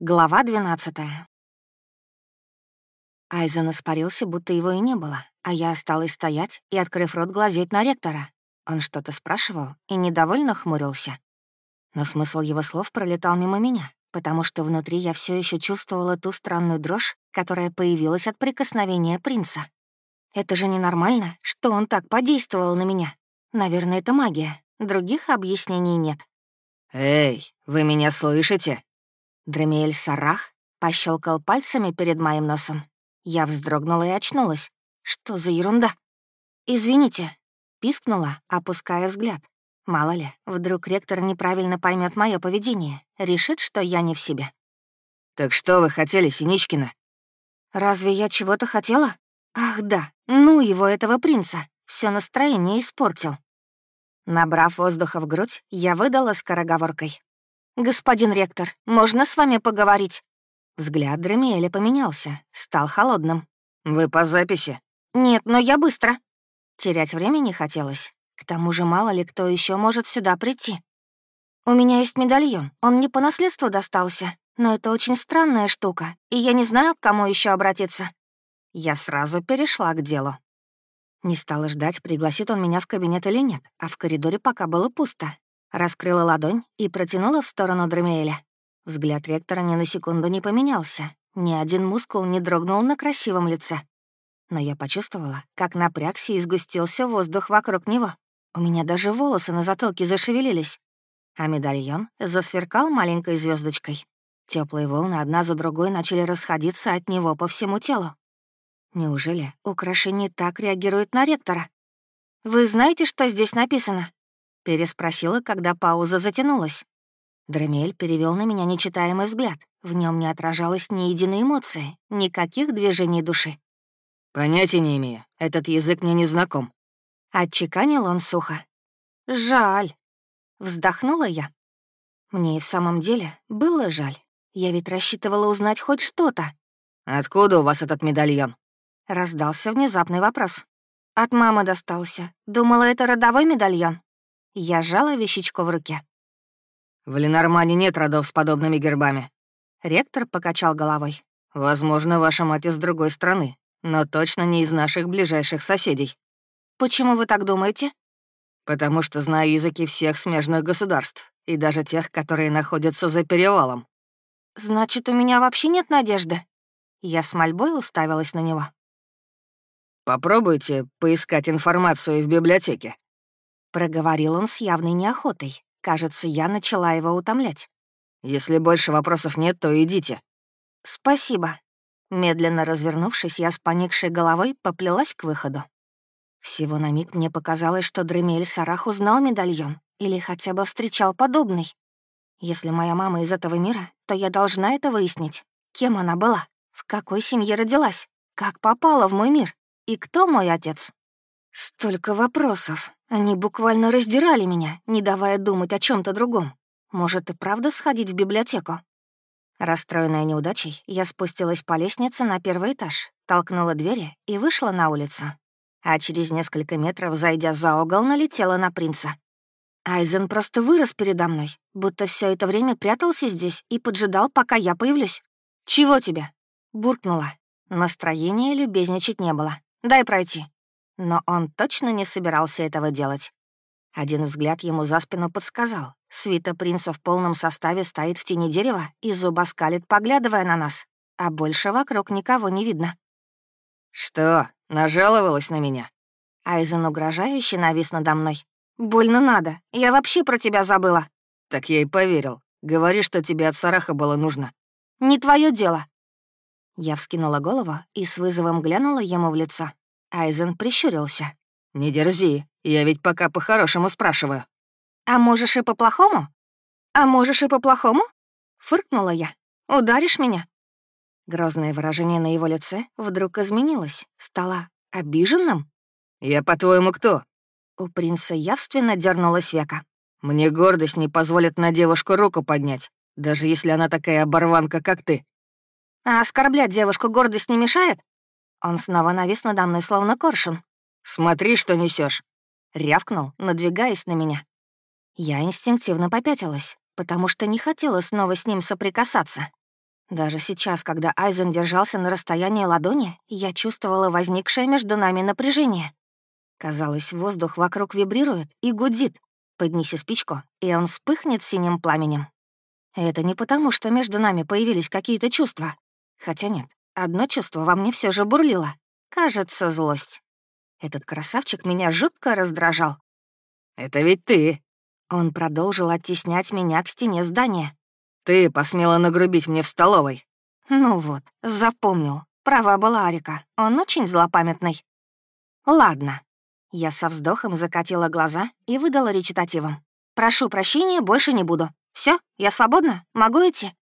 Глава 12 Айзен испарился, будто его и не было, а я осталась стоять и, открыв рот, глазеть на ректора. Он что-то спрашивал и недовольно хмурился. Но смысл его слов пролетал мимо меня, потому что внутри я все еще чувствовала ту странную дрожь, которая появилась от прикосновения принца. Это же ненормально, что он так подействовал на меня. Наверное, это магия. Других объяснений нет. «Эй, вы меня слышите?» Дремиэль Сарах пощелкал пальцами перед моим носом. Я вздрогнула и очнулась. Что за ерунда? «Извините», — пискнула, опуская взгляд. Мало ли, вдруг ректор неправильно поймет мое поведение, решит, что я не в себе. «Так что вы хотели, Синичкина?» «Разве я чего-то хотела? Ах да, ну его, этого принца, все настроение испортил». Набрав воздуха в грудь, я выдала скороговоркой. «Господин ректор, можно с вами поговорить?» Взгляд Дремиэля поменялся, стал холодным. «Вы по записи?» «Нет, но я быстро». Терять время не хотелось. К тому же мало ли кто еще может сюда прийти. «У меня есть медальон, он мне по наследству достался, но это очень странная штука, и я не знаю, к кому еще обратиться». Я сразу перешла к делу. Не стала ждать, пригласит он меня в кабинет или нет, а в коридоре пока было пусто. Раскрыла ладонь и протянула в сторону Дремиэля. Взгляд ректора ни на секунду не поменялся. Ни один мускул не дрогнул на красивом лице. Но я почувствовала, как напрягся и сгустился воздух вокруг него. У меня даже волосы на затылке зашевелились. А медальон засверкал маленькой звездочкой. Теплые волны одна за другой начали расходиться от него по всему телу. Неужели украшение так реагирует на ректора? «Вы знаете, что здесь написано?» Переспросила, когда пауза затянулась. Дремель перевел на меня нечитаемый взгляд. В нем не отражалось ни единой эмоции, никаких движений души. «Понятия не имею. Этот язык мне не знаком». Отчеканил он сухо. «Жаль». Вздохнула я. Мне и в самом деле было жаль. Я ведь рассчитывала узнать хоть что-то. «Откуда у вас этот медальон?» Раздался внезапный вопрос. От мамы достался. Думала, это родовой медальон. Я сжала вещичку в руке. «В Ленормане нет родов с подобными гербами». Ректор покачал головой. «Возможно, ваша мать из другой страны, но точно не из наших ближайших соседей». «Почему вы так думаете?» «Потому что знаю языки всех смежных государств, и даже тех, которые находятся за перевалом». «Значит, у меня вообще нет надежды?» Я с мольбой уставилась на него. «Попробуйте поискать информацию в библиотеке», Проговорил он с явной неохотой. Кажется, я начала его утомлять. «Если больше вопросов нет, то идите». «Спасибо». Медленно развернувшись, я с поникшей головой поплелась к выходу. Всего на миг мне показалось, что Дремель Сарах узнал медальон или хотя бы встречал подобный. Если моя мама из этого мира, то я должна это выяснить. Кем она была? В какой семье родилась? Как попала в мой мир? И кто мой отец? Столько вопросов. Они буквально раздирали меня, не давая думать о чем то другом. Может, и правда сходить в библиотеку? Расстроенная неудачей, я спустилась по лестнице на первый этаж, толкнула двери и вышла на улицу. А через несколько метров, зайдя за угол, налетела на принца. Айзен просто вырос передо мной, будто все это время прятался здесь и поджидал, пока я появлюсь. «Чего тебе?» — буркнула. Настроения любезничать не было. «Дай пройти». Но он точно не собирался этого делать. Один взгляд ему за спину подсказал. Свита принца в полном составе стоит в тени дерева и зубоскалит, поглядывая на нас. А больше вокруг никого не видно. «Что, нажаловалась на меня?» Айзен угрожающе навис надо мной. «Больно надо. Я вообще про тебя забыла». «Так я и поверил. Говори, что тебе от Сараха было нужно». «Не твое дело». Я вскинула голову и с вызовом глянула ему в лицо. Айзен прищурился. «Не дерзи, я ведь пока по-хорошему спрашиваю». «А можешь и по-плохому?» «А можешь и по-плохому?» Фыркнула я. «Ударишь меня?» Грозное выражение на его лице вдруг изменилось, стало обиженным. «Я, по-твоему, кто?» У принца явственно дернулась века. «Мне гордость не позволит на девушку руку поднять, даже если она такая оборванка, как ты». «А оскорблять девушку гордость не мешает?» Он снова навис надо мной, словно коршун. «Смотри, что несешь, рявкнул, надвигаясь на меня. Я инстинктивно попятилась, потому что не хотела снова с ним соприкасаться. Даже сейчас, когда Айзен держался на расстоянии ладони, я чувствовала возникшее между нами напряжение. Казалось, воздух вокруг вибрирует и гудит. Поднеси спичку, и он вспыхнет синим пламенем. Это не потому, что между нами появились какие-то чувства. Хотя нет, одно чувство во мне все же бурлило. Кажется, злость. Этот красавчик меня жутко раздражал. «Это ведь ты!» Он продолжил оттеснять меня к стене здания. «Ты посмела нагрубить мне в столовой». Ну вот, запомнил. Права была Арика. Он очень злопамятный. Ладно. Я со вздохом закатила глаза и выдала речитативом. «Прошу прощения, больше не буду. Все, я свободна? Могу идти?»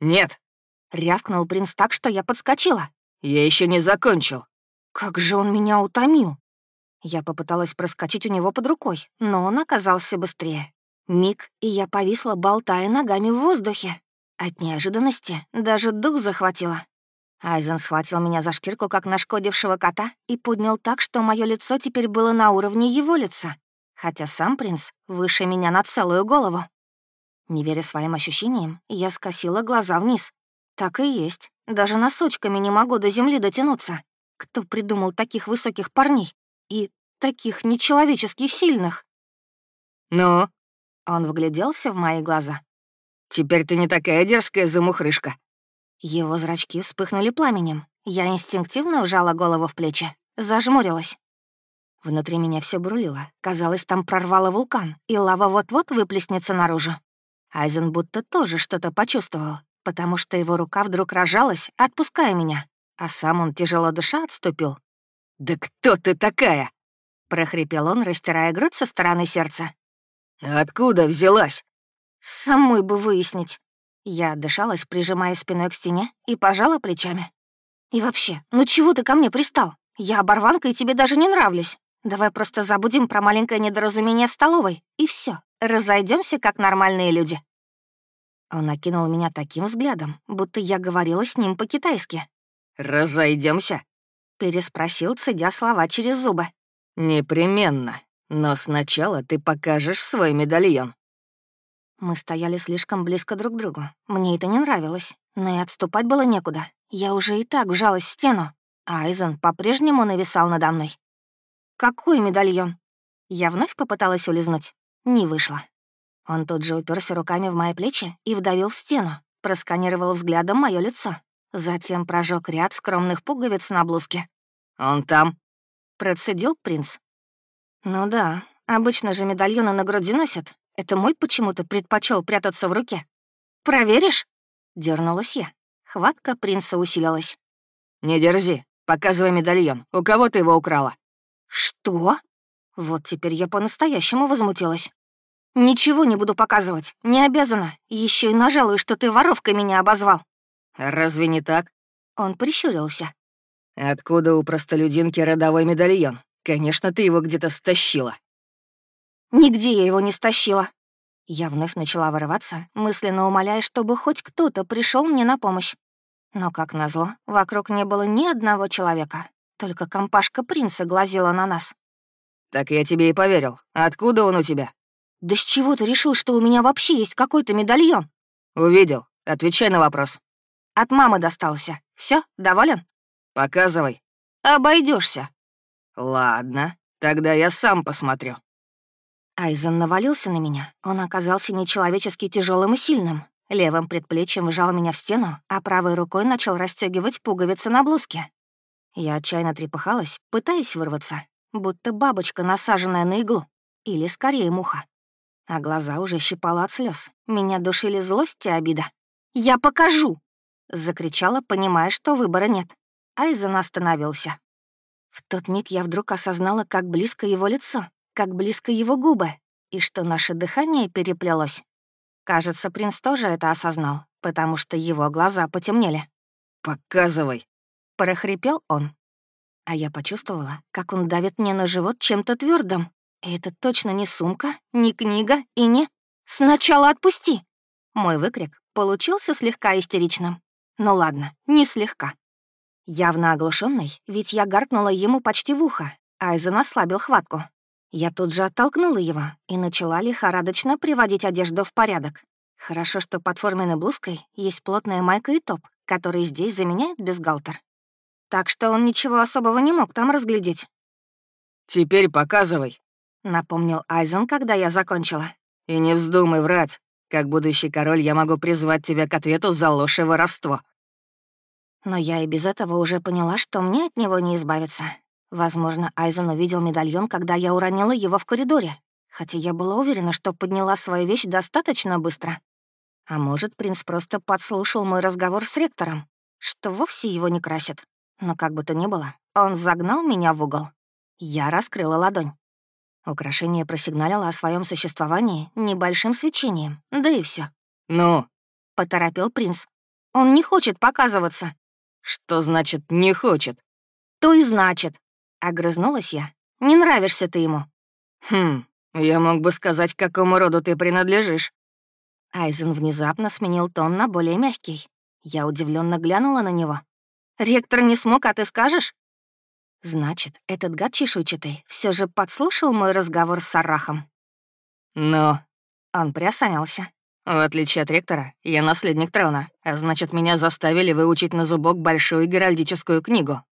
«Нет», — рявкнул принц так, что я подскочила. «Я еще не закончил». Как же он меня утомил. Я попыталась проскочить у него под рукой, но он оказался быстрее. Миг, и я повисла, болтая ногами в воздухе. От неожиданности даже дух захватило. Айзен схватил меня за шкирку, как нашкодившего кота, и поднял так, что мое лицо теперь было на уровне его лица, хотя сам принц выше меня на целую голову. Не веря своим ощущениям, я скосила глаза вниз. Так и есть, даже носочками не могу до земли дотянуться. Кто придумал таких высоких парней и таких нечеловечески сильных? «Ну?» Он вгляделся в мои глаза. «Теперь ты не такая дерзкая замухрышка». Его зрачки вспыхнули пламенем. Я инстинктивно вжала голову в плечи, зажмурилась. Внутри меня все бурлило. Казалось, там прорвало вулкан, и лава вот-вот выплеснется наружу. Айзен будто тоже что-то почувствовал, потому что его рука вдруг рожалась, отпуская меня, а сам он тяжело дыша отступил. «Да кто ты такая?» — прохрипел он, растирая грудь со стороны сердца. «Откуда взялась?» «Самой бы выяснить». Я отдышалась, прижимая спиной к стене, и пожала плечами. «И вообще, ну чего ты ко мне пристал? Я оборванка, и тебе даже не нравлюсь. Давай просто забудем про маленькое недоразумение в столовой, и все, разойдемся как нормальные люди». Он окинул меня таким взглядом, будто я говорила с ним по-китайски. Разойдемся? переспросил, цедя слова через зубы. «Непременно. Но сначала ты покажешь свой медальон». Мы стояли слишком близко друг к другу. Мне это не нравилось, но и отступать было некуда. Я уже и так вжалась в стену, а Айзен по-прежнему нависал надо мной. «Какой медальон?» Я вновь попыталась улизнуть. Не вышло. Он тут же уперся руками в мои плечи и вдавил в стену, просканировал взглядом мое лицо. Затем прожег ряд скромных пуговиц на блузке. «Он там?» — процедил принц. «Ну да, обычно же медальоны на груди носят. Это мой почему-то предпочел прятаться в руке. Проверишь?» — дернулась я. Хватка принца усилилась. «Не дерзи, показывай медальон. У кого ты его украла?» «Что?» Вот теперь я по-настоящему возмутилась. «Ничего не буду показывать, не обязана. Еще и нажалую, что ты воровкой меня обозвал». «Разве не так?» Он прищурился. «Откуда у простолюдинки родовой медальон? Конечно, ты его где-то стащила». «Нигде я его не стащила». Я вновь начала вырываться, мысленно умоляя, чтобы хоть кто-то пришел мне на помощь. Но, как назло, вокруг не было ни одного человека. Только компашка принца глазила на нас. «Так я тебе и поверил. Откуда он у тебя?» «Да с чего ты решил, что у меня вообще есть какой-то медальон?» «Увидел. Отвечай на вопрос». От мамы достался. Все, доволен? Показывай. Обойдешься. Ладно, тогда я сам посмотрю. Айзен навалился на меня. Он оказался нечеловечески тяжелым и сильным. Левым предплечьем вжал меня в стену, а правой рукой начал расстегивать пуговицы на блузке. Я отчаянно трепыхалась, пытаясь вырваться, будто бабочка, насаженная на иглу. Или скорее муха. А глаза уже щипало от слез. Меня душили злость и обида. «Я покажу!» — закричала, понимая, что выбора нет. Айзен остановился. В тот миг я вдруг осознала, как близко его лицо, как близко его губы, и что наше дыхание переплелось. Кажется, принц тоже это осознал, потому что его глаза потемнели. «Показывай», — прохрипел он. А я почувствовала, как он давит мне на живот чем-то твердым. Это точно не сумка, не книга и не... «Сначала отпусти!» Мой выкрик получился слегка истеричным. Ну ладно, не слегка. Явно оглушенный, ведь я гаркнула ему почти в ухо. Айзен ослабил хватку. Я тут же оттолкнула его и начала лихорадочно приводить одежду в порядок. Хорошо, что под форменной блузкой есть плотная майка и топ, который здесь заменяет бюстгальтер. Так что он ничего особого не мог там разглядеть. «Теперь показывай», — напомнил Айзен, когда я закончила. «И не вздумай врать. Как будущий король я могу призвать тебя к ответу за ложь и воровство». Но я и без этого уже поняла, что мне от него не избавиться. Возможно, Айзен увидел медальон, когда я уронила его в коридоре, хотя я была уверена, что подняла свою вещь достаточно быстро. А может, принц просто подслушал мой разговор с ректором, что вовсе его не красит. Но как бы то ни было, он загнал меня в угол. Я раскрыла ладонь. Украшение просигналило о своем существовании небольшим свечением, да и все. «Ну?» — поторопил принц. «Он не хочет показываться». «Что значит «не хочет»?» «То и значит», — огрызнулась я. «Не нравишься ты ему». «Хм, я мог бы сказать, к какому роду ты принадлежишь». Айзен внезапно сменил тон на более мягкий. Я удивленно глянула на него. «Ректор не смог, а ты скажешь?» Значит, этот гад чешуйчатый все же подслушал мой разговор с Арахом. Но... Он приосанился. В отличие от ректора, я наследник трона, а значит, меня заставили выучить на зубок большую геральдическую книгу.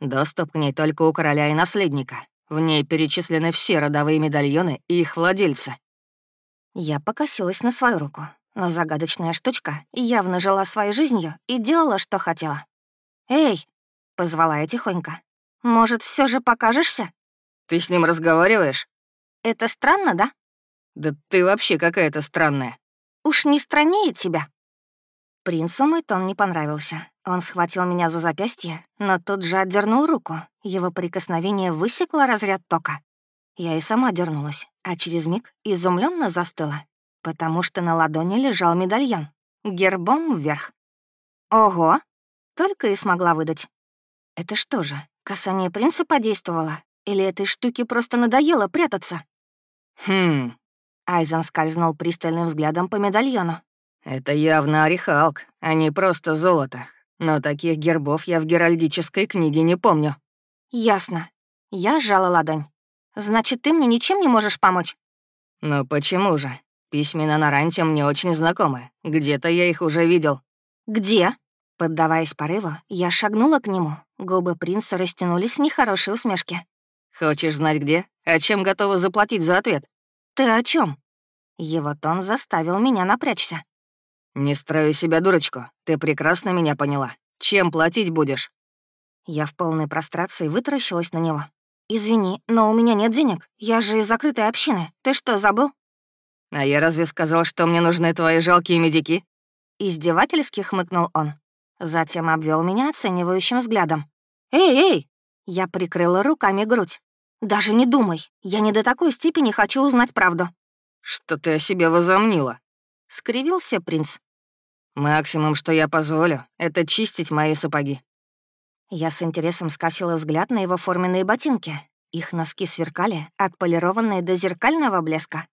Доступ к ней только у короля и наследника. В ней перечислены все родовые медальоны и их владельцы. Я покосилась на свою руку, но загадочная штучка явно жила своей жизнью и делала, что хотела. «Эй!» — позвала я тихонько. Может, все же покажешься? Ты с ним разговариваешь? Это странно, да? Да ты вообще какая-то странная. Уж не страннее тебя. Принцу мой тон не понравился. Он схватил меня за запястье, но тут же отдернул руку. Его прикосновение высекло разряд тока. Я и сама дернулась, а через миг изумленно застыла, потому что на ладони лежал медальон, гербом вверх. Ого! Только и смогла выдать. Это что же, Касание принца подействовало? Или этой штуке просто надоело прятаться? Хм. Айзен скользнул пристальным взглядом по медальону. Это явно орехалк, а не просто золото. Но таких гербов я в геральдической книге не помню. Ясно. Я сжала ладонь. Значит, ты мне ничем не можешь помочь? Но почему же? Письмена на ранте мне очень знакомы. Где-то я их уже видел. Где? Поддаваясь порыву, я шагнула к нему. Губы принца растянулись в нехорошей усмешке. «Хочешь знать где? А чем готова заплатить за ответ?» «Ты о чем? Его тон заставил меня напрячься. «Не строю себя дурочку. Ты прекрасно меня поняла. Чем платить будешь?» Я в полной прострации вытаращилась на него. «Извини, но у меня нет денег. Я же из закрытой общины. Ты что, забыл?» «А я разве сказал, что мне нужны твои жалкие медики?» Издевательски хмыкнул он. Затем обвел меня оценивающим взглядом. «Эй, эй!» Я прикрыла руками грудь. «Даже не думай, я не до такой степени хочу узнать правду». «Что ты о себе возомнила?» — скривился принц. «Максимум, что я позволю, это чистить мои сапоги». Я с интересом скосила взгляд на его форменные ботинки. Их носки сверкали, отполированные до зеркального блеска.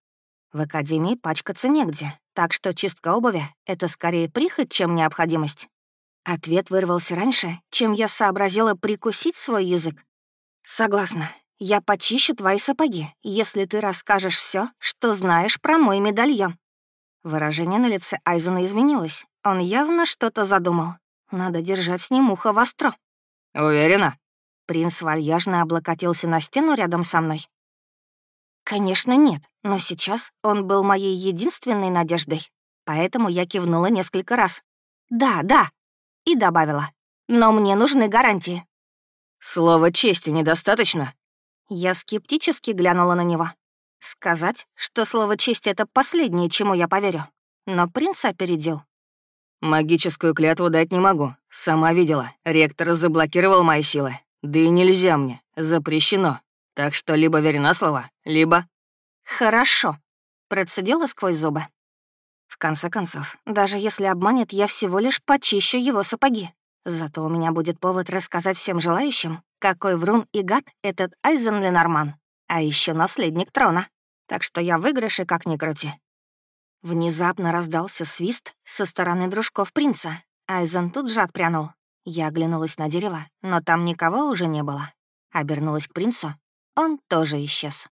В академии пачкаться негде, так что чистка обуви — это скорее прихоть, чем необходимость. Ответ вырвался раньше, чем я сообразила прикусить свой язык. «Согласна. Я почищу твои сапоги, если ты расскажешь все, что знаешь про мой медальон». Выражение на лице Айзена изменилось. Он явно что-то задумал. Надо держать с ним ухо востро. «Уверена?» Принц вальяжно облокотился на стену рядом со мной. Конечно, нет, но сейчас он был моей единственной надеждой. Поэтому я кивнула несколько раз. «Да, да», и добавила. «Но мне нужны гарантии». «Слова чести недостаточно?» Я скептически глянула на него. Сказать, что слово «честь» — это последнее, чему я поверю. Но принц опередил. «Магическую клятву дать не могу. Сама видела. Ректор заблокировал мои силы. Да и нельзя мне. Запрещено. Так что либо верь на слово, либо...» «Хорошо», — процедила сквозь зубы. В конце концов, даже если обманет, я всего лишь почищу его сапоги. Зато у меня будет повод рассказать всем желающим, какой врун и гад этот Айзен Ленорман, а еще наследник трона. Так что я выигрыше как ни крути. Внезапно раздался свист со стороны дружков принца. Айзен тут же отпрянул. Я оглянулась на дерево, но там никого уже не было. Обернулась к принцу. Он тоже исчез.